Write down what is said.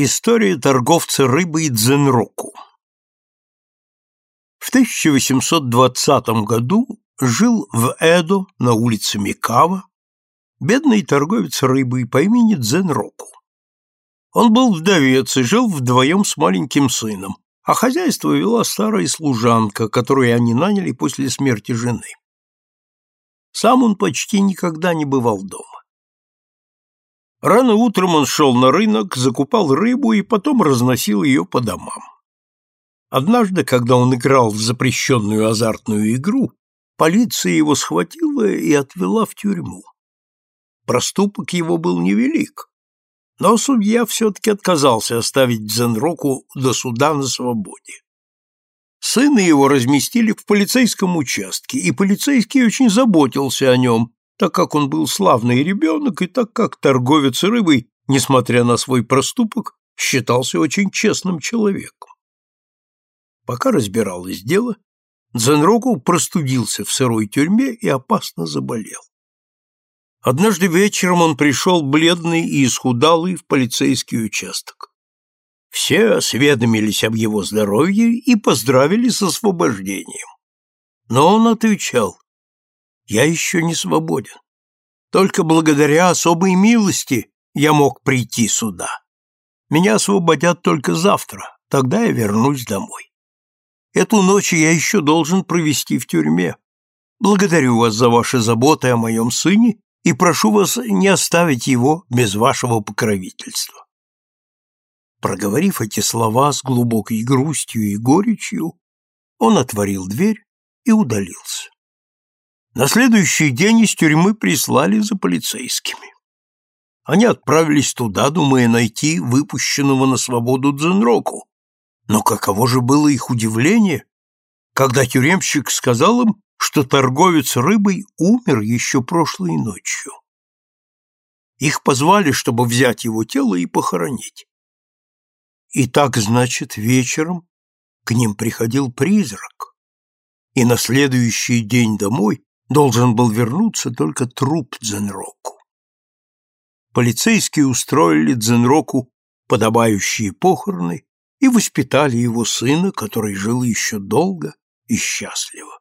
История торговца рыбой Дзенроку В 1820 году жил в Эдо на улице Микава бедный торговец рыбой по имени Дзенроку. Он был вдовец и жил вдвоем с маленьким сыном, а хозяйство вела старая служанка, которую они наняли после смерти жены. Сам он почти никогда не бывал дома. Рано утром он шел на рынок, закупал рыбу и потом разносил ее по домам. Однажды, когда он играл в запрещенную азартную игру, полиция его схватила и отвела в тюрьму. Проступок его был невелик, но судья все-таки отказался оставить Дзенроку до суда на свободе. Сына его разместили в полицейском участке, и полицейский очень заботился о нем, так как он был славный ребенок и так как торговец рыбой, несмотря на свой проступок, считался очень честным человеком. Пока разбиралось дело, Дзенроку простудился в сырой тюрьме и опасно заболел. Однажды вечером он пришел бледный и исхудалый в полицейский участок. Все осведомились об его здоровье и поздравили с освобождением. Но он отвечал, «Я еще не свободен. Только благодаря особой милости я мог прийти сюда. Меня освободят только завтра, тогда я вернусь домой. Эту ночь я еще должен провести в тюрьме. Благодарю вас за ваши заботы о моем сыне и прошу вас не оставить его без вашего покровительства. Проговорив эти слова с глубокой грустью и горечью, он отворил дверь и удалился. На следующий день из тюрьмы прислали за полицейскими. Они отправились туда, думая найти выпущенного на свободу Дзенроку. Но каково же было их удивление, когда тюремщик сказал им, что торговец рыбой умер еще прошлой ночью. Их позвали, чтобы взять его тело и похоронить. И так, значит, вечером к ним приходил призрак, и на следующий день домой должен был вернуться только труп Дзенроку. Полицейские устроили Дзенроку подобающие похороны и воспитали его сына, который жил еще долго и счастливо.